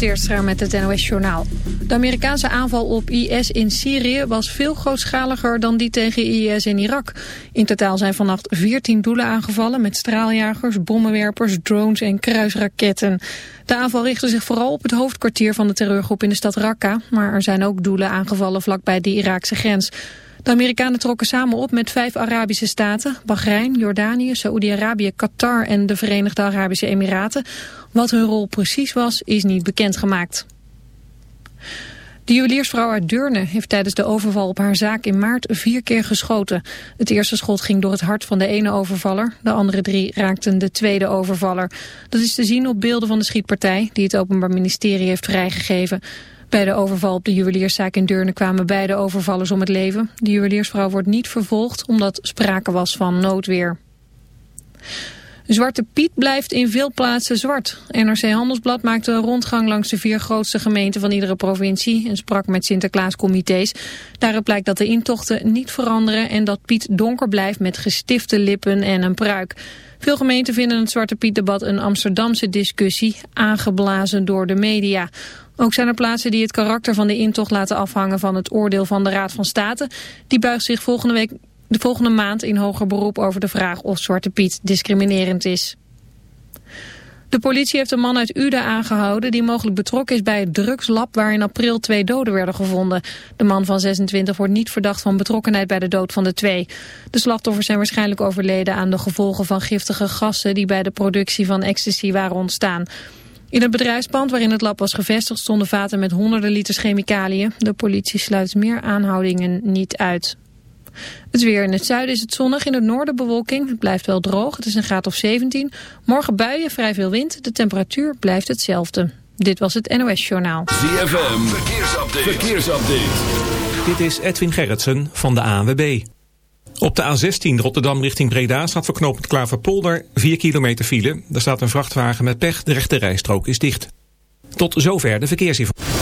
eerst met het NOS-journaal. De Amerikaanse aanval op IS in Syrië was veel grootschaliger dan die tegen IS in Irak. In totaal zijn vannacht 14 doelen aangevallen met straaljagers, bommenwerpers, drones en kruisraketten. De aanval richtte zich vooral op het hoofdkwartier van de terreurgroep in de stad Raqqa, maar er zijn ook doelen aangevallen vlakbij de Iraakse grens. De Amerikanen trokken samen op met vijf Arabische staten, Bahrein, Jordanië, Saoedi-Arabië, Qatar en de Verenigde Arabische Emiraten. Wat hun rol precies was, is niet bekendgemaakt. De juweliersvrouw uit Deurne heeft tijdens de overval op haar zaak in maart vier keer geschoten. Het eerste schot ging door het hart van de ene overvaller. De andere drie raakten de tweede overvaller. Dat is te zien op beelden van de schietpartij die het Openbaar Ministerie heeft vrijgegeven. Bij de overval op de juwelierszaak in Deurne kwamen beide overvallers om het leven. De juweliersvrouw wordt niet vervolgd omdat sprake was van noodweer. Zwarte Piet blijft in veel plaatsen zwart. NRC Handelsblad maakte een rondgang langs de vier grootste gemeenten van iedere provincie en sprak met Sinterklaascomité's. Daaruit blijkt dat de intochten niet veranderen en dat Piet donker blijft met gestifte lippen en een pruik. Veel gemeenten vinden het Zwarte Piet-debat een Amsterdamse discussie, aangeblazen door de media. Ook zijn er plaatsen die het karakter van de intocht laten afhangen van het oordeel van de Raad van State. Die buigt zich volgende week de volgende maand in hoger beroep over de vraag of Zwarte Piet discriminerend is. De politie heeft een man uit Uda aangehouden die mogelijk betrokken is bij het drugslab waar in april twee doden werden gevonden. De man van 26 wordt niet verdacht van betrokkenheid bij de dood van de twee. De slachtoffers zijn waarschijnlijk overleden aan de gevolgen van giftige gassen die bij de productie van ecstasy waren ontstaan. In het bedrijfspand waarin het lab was gevestigd stonden vaten met honderden liters chemicaliën. De politie sluit meer aanhoudingen niet uit. Het weer in het zuiden is het zonnig, in het noorden bewolking. Het blijft wel droog, het is een graad of 17. Morgen buien, vrij veel wind, de temperatuur blijft hetzelfde. Dit was het NOS Journaal. ZFM, verkeersupdate. verkeersupdate. Dit is Edwin Gerritsen van de ANWB. Op de A16 Rotterdam richting Breda staat verknopend Klaverpolder 4 kilometer file. Er staat een vrachtwagen met pech, de rechte rijstrook is dicht. Tot zover de verkeersinformatie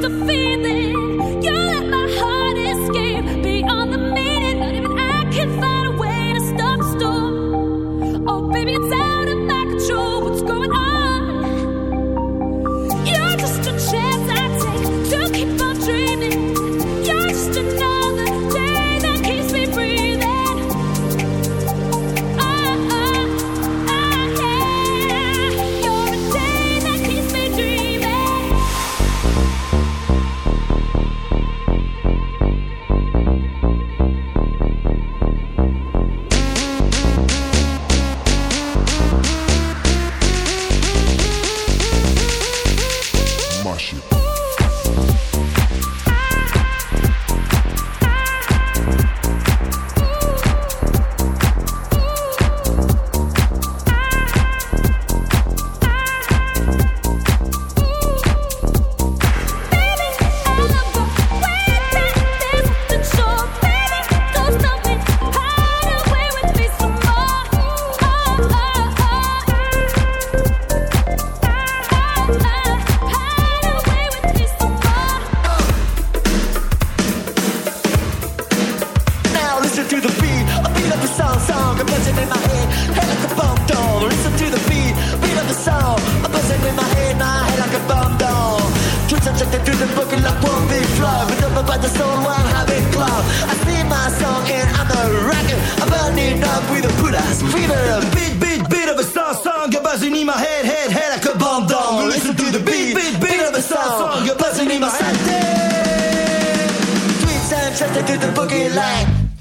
to feel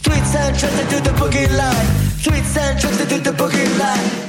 Tweets and tricks to do the boogie line. Tweets and tricks to do the boogie line.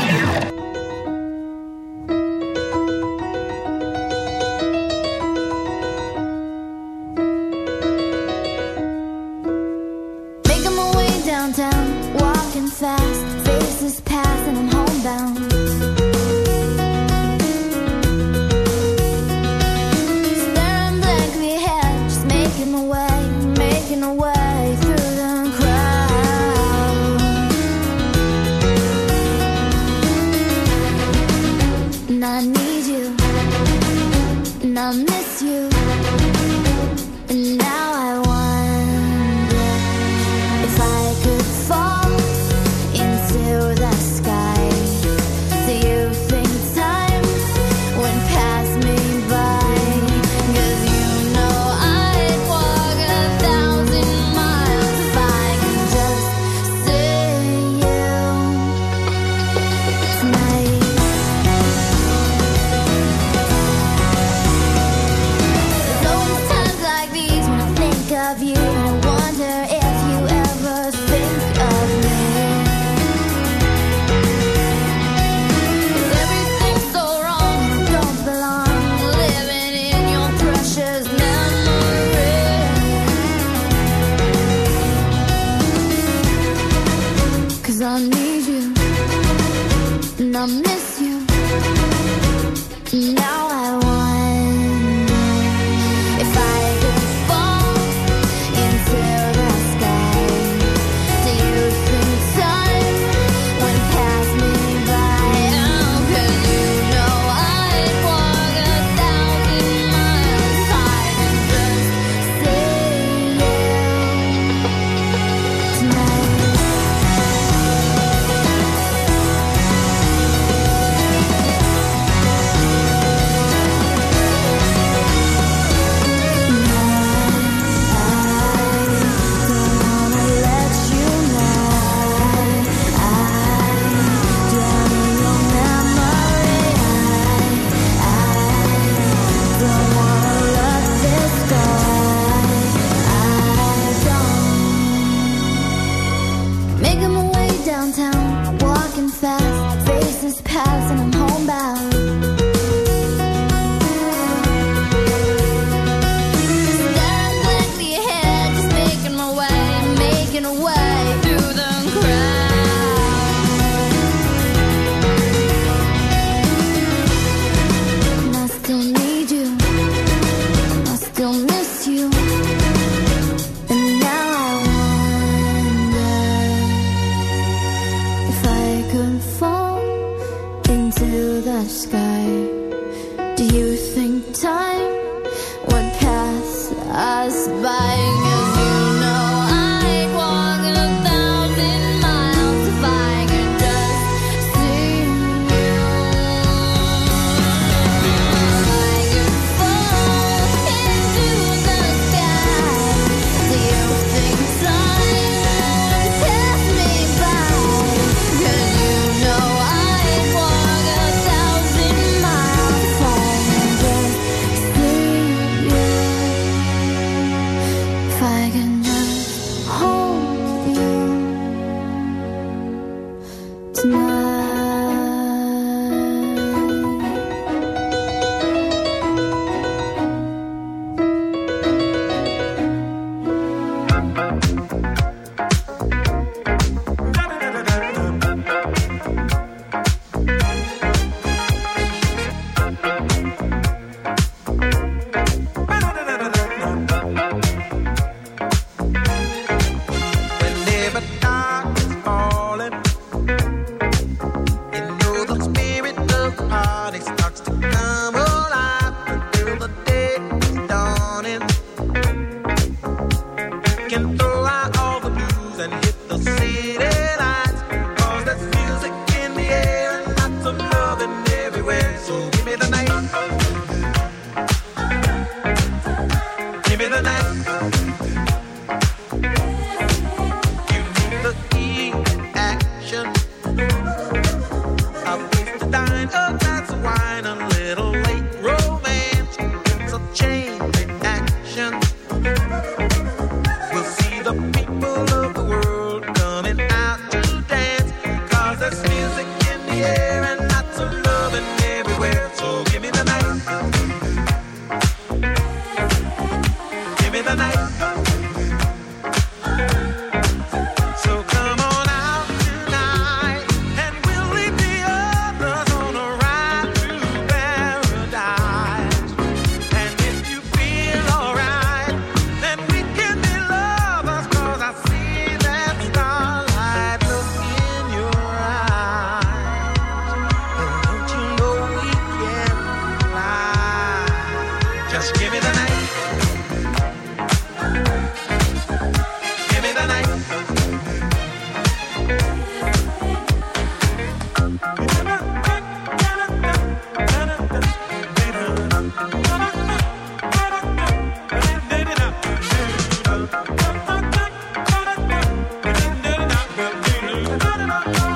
Bye.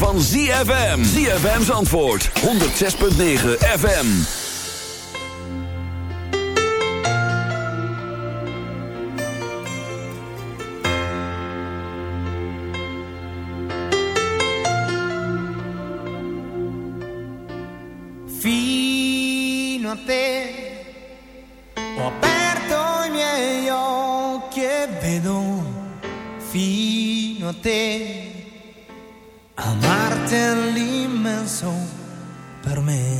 van ZFM. ZFM's antwoord. 106.9 FM. Fino a te ho aperto i miei occhi e vedo fino a te per me.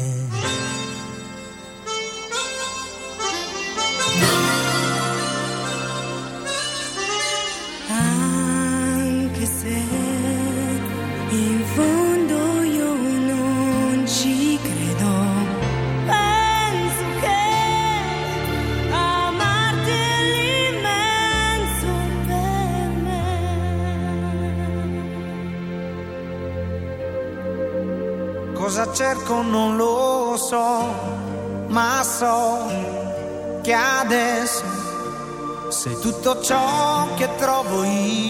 Sei tutto ciò che trovo io.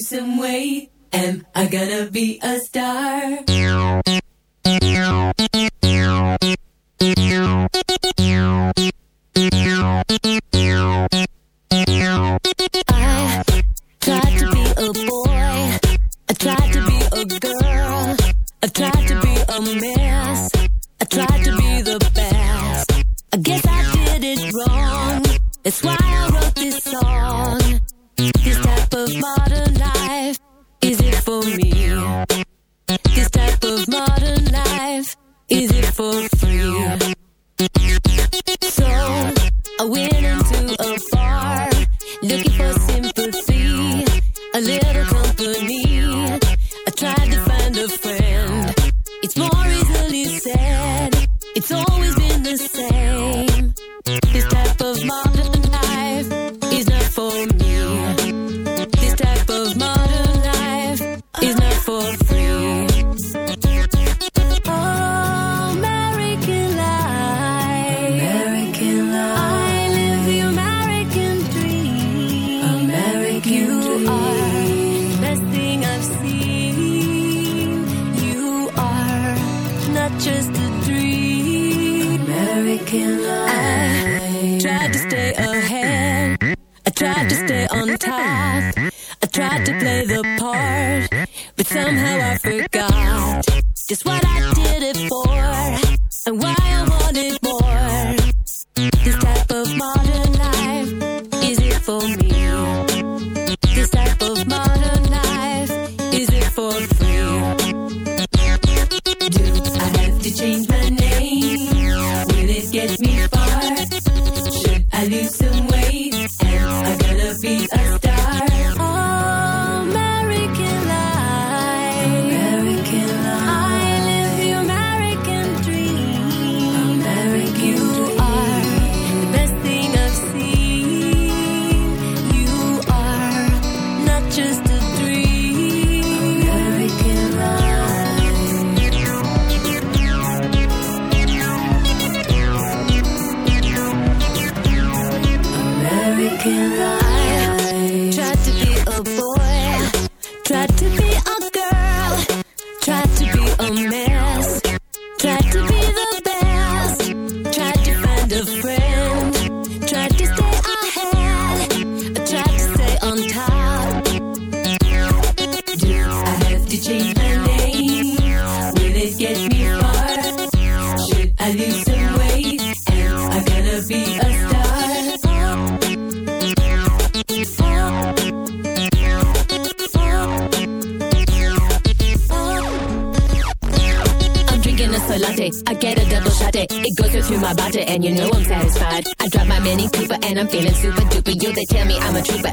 some way. Am I gonna be a star? me.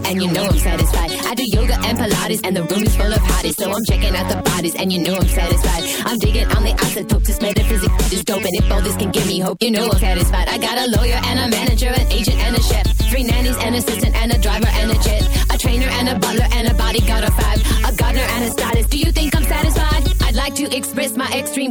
and you know I'm satisfied. I do yoga and Pilates, and the room is full of hotties. So I'm checking out the bodies, and you know I'm satisfied. I'm digging on the isotopes, this metaphysics is dope. And if all this can give me hope, you know I'm satisfied. I got a lawyer and a manager, an agent and a chef, three nannies, and assistant, and a driver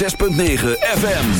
6.9 FM.